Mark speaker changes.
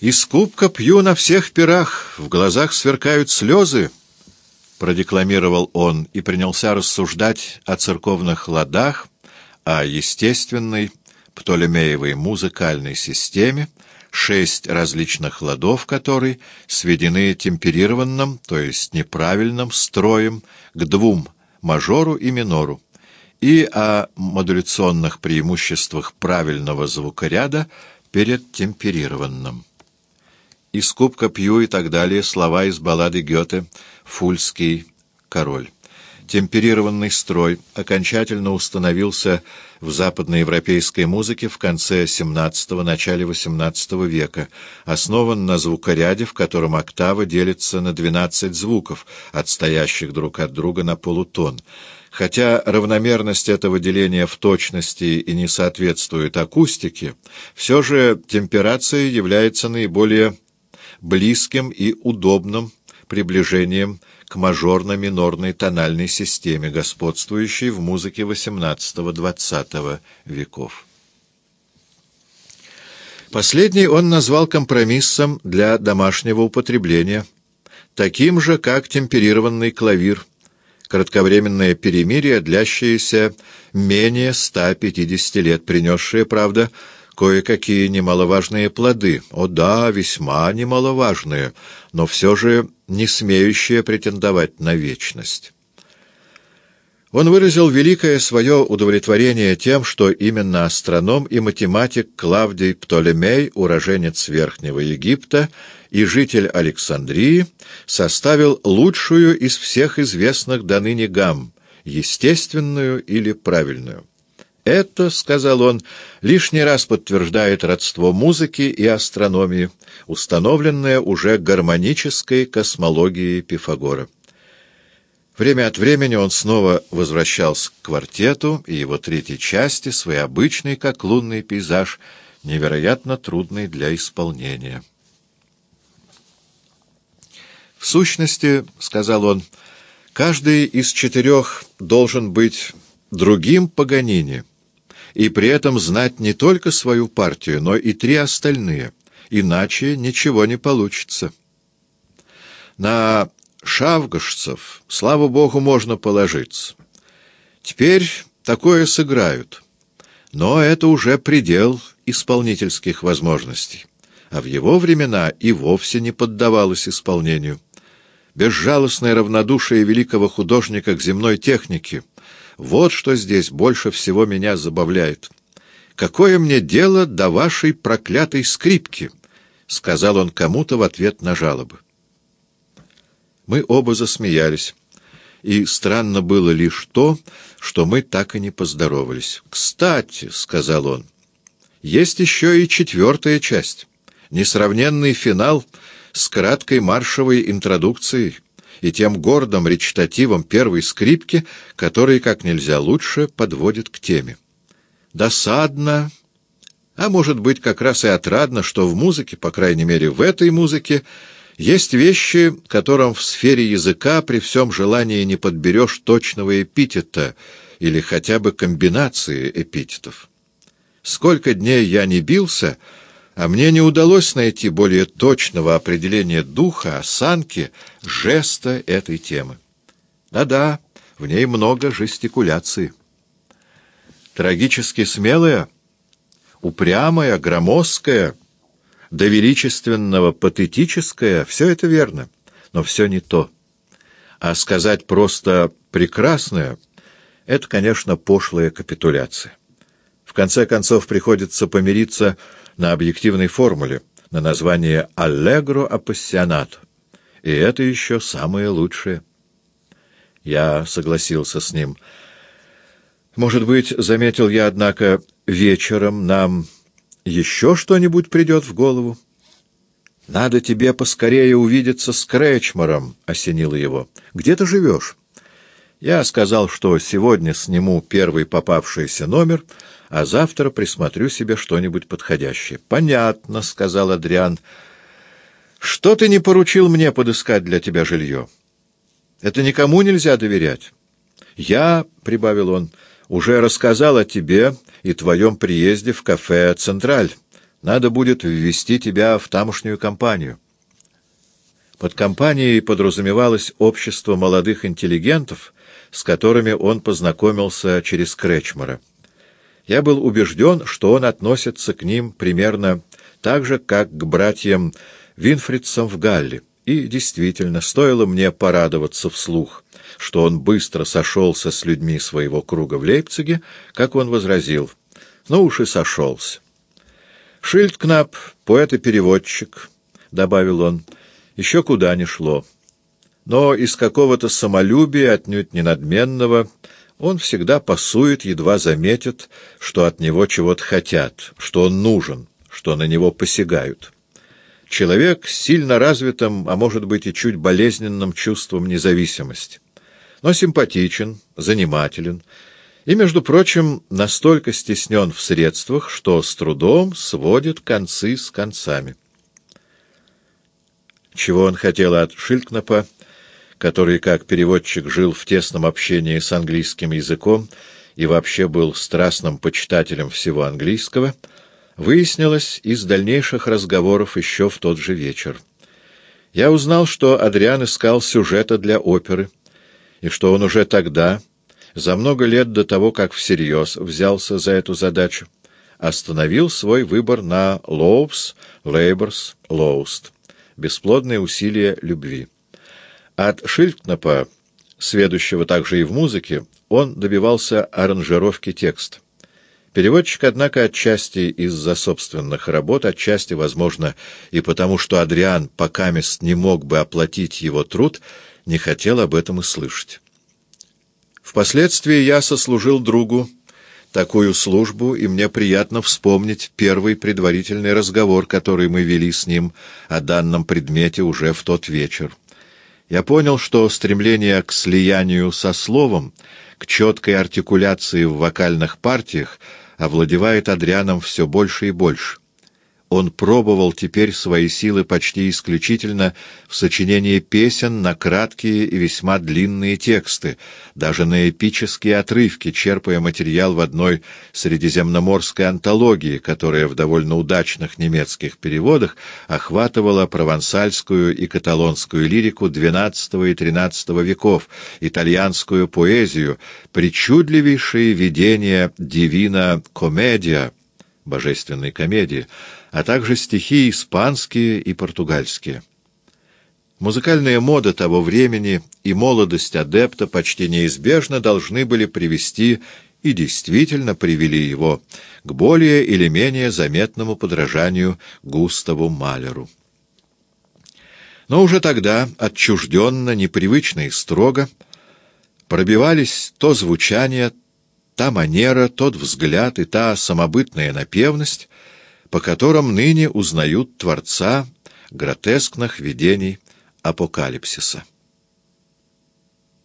Speaker 1: «Из кубка пью на всех пирах, в глазах сверкают слезы», — продекламировал он и принялся рассуждать о церковных ладах, о естественной Птолемеевой музыкальной системе, шесть различных ладов которой сведены темперированным, то есть неправильным строем к двум — мажору и минору, и о модуляционных преимуществах правильного звукоряда перед темперированным. Из кубка пью и так далее слова из баллады Гёте «Фульский король». Темперированный строй окончательно установился в западноевропейской музыке в конце XVII – начале XVIII века, основан на звукоряде, в котором октава делится на 12 звуков, отстоящих друг от друга на полутон. Хотя равномерность этого деления в точности и не соответствует акустике, все же темперация является наиболее близким и удобным приближением к мажорно-минорной тональной системе, господствующей в музыке XVIII-XX веков. Последний он назвал компромиссом для домашнего употребления, таким же, как темперированный клавир, кратковременное перемирие, длящееся менее 150 лет, принесшее, правда, кое-какие немаловажные плоды. О да, весьма немаловажные, но все же не смеющие претендовать на вечность. Он выразил великое свое удовлетворение тем, что именно астроном и математик Клавдий Птолемей, уроженец Верхнего Египта и житель Александрии, составил лучшую из всех известных до ныне гамм, естественную или правильную. Это, — сказал он, — лишний раз подтверждает родство музыки и астрономии, установленное уже гармонической космологией Пифагора. Время от времени он снова возвращался к квартету и его третьей части, свой обычный, как лунный пейзаж, невероятно трудный для исполнения. «В сущности, — сказал он, — каждый из четырех должен быть другим Паганини» и при этом знать не только свою партию, но и три остальные, иначе ничего не получится. На шавгашцев, слава богу, можно положиться. Теперь такое сыграют, но это уже предел исполнительских возможностей, а в его времена и вовсе не поддавалось исполнению. Безжалостное равнодушие великого художника к земной технике — вот что здесь больше всего меня забавляет. «Какое мне дело до вашей проклятой скрипки?» — сказал он кому-то в ответ на жалобы. Мы оба засмеялись, и странно было лишь то, что мы так и не поздоровались. «Кстати», — сказал он, — «есть еще и четвертая часть, несравненный финал с краткой маршевой интродукцией» и тем гордым речитативом первой скрипки, который как нельзя лучше подводит к теме. Досадно, а может быть как раз и отрадно, что в музыке, по крайней мере в этой музыке, есть вещи, которым в сфере языка при всем желании не подберешь точного эпитета или хотя бы комбинации эпитетов. Сколько дней я не бился — а мне не удалось найти более точного определения духа, осанки, жеста этой темы. Да-да, в ней много жестикуляции. Трагически смелая, упрямая, громоздкая, до величественного патетическая — все это верно, но все не то. А сказать просто «прекрасное» — это, конечно, пошлая капитуляция. В конце концов, приходится помириться на объективной формуле, на название «Аллегро апассионато». И это еще самое лучшее. Я согласился с ним. Может быть, заметил я, однако, вечером нам еще что-нибудь придет в голову? «Надо тебе поскорее увидеться с Кречмаром», — осенило его. «Где ты живешь?» Я сказал, что сегодня сниму первый попавшийся номер — а завтра присмотрю себе что-нибудь подходящее. — Понятно, — сказал Адриан. — Что ты не поручил мне подыскать для тебя жилье? Это никому нельзя доверять. Я, — прибавил он, — уже рассказал о тебе и твоем приезде в кафе «Централь». Надо будет ввести тебя в тамошнюю компанию. Под компанией подразумевалось общество молодых интеллигентов, с которыми он познакомился через Кречмара. Я был убежден, что он относится к ним примерно так же, как к братьям Винфридсам в Галле. И действительно, стоило мне порадоваться вслух, что он быстро сошелся с людьми своего круга в Лейпциге, как он возразил. Ну уж и сошелся. Шильдкнап, поэт и переводчик, — добавил он, — еще куда ни шло. Но из какого-то самолюбия, отнюдь не надменного, он всегда пасует, едва заметит, что от него чего-то хотят, что он нужен, что на него посягают. Человек с сильно развитым, а может быть и чуть болезненным чувством независимости. Но симпатичен, занимателен и, между прочим, настолько стеснен в средствах, что с трудом сводит концы с концами. Чего он хотел от Шилькнапа, который, как переводчик, жил в тесном общении с английским языком и вообще был страстным почитателем всего английского, выяснилось из дальнейших разговоров еще в тот же вечер. Я узнал, что Адриан искал сюжета для оперы, и что он уже тогда, за много лет до того, как всерьез взялся за эту задачу, остановил свой выбор на «Loves, Labors, Lost» — бесплодные усилия любви. От Шильдкнапа, сведущего также и в музыке, он добивался аранжировки текста. Переводчик, однако, отчасти из-за собственных работ, отчасти, возможно, и потому, что Адриан покамест не мог бы оплатить его труд, не хотел об этом и слышать. Впоследствии я сослужил другу такую службу, и мне приятно вспомнить первый предварительный разговор, который мы вели с ним о данном предмете уже в тот вечер я понял, что стремление к слиянию со словом, к четкой артикуляции в вокальных партиях овладевает Адрианом все больше и больше он пробовал теперь свои силы почти исключительно в сочинении песен на краткие и весьма длинные тексты, даже на эпические отрывки, черпая материал в одной средиземноморской антологии, которая в довольно удачных немецких переводах охватывала провансальскую и каталонскую лирику XII и XIII веков, итальянскую поэзию, причудливейшие видения «Дивина комедия», божественной комедии, а также стихи испанские и португальские. Музыкальная мода того времени и молодость адепта почти неизбежно должны были привести и действительно привели его к более или менее заметному подражанию Густаву Малеру. Но уже тогда, отчужденно, непривычно и строго, пробивались то звучание, та манера, тот взгляд и та самобытная напевность, по которым ныне узнают Творца гротескных видений апокалипсиса.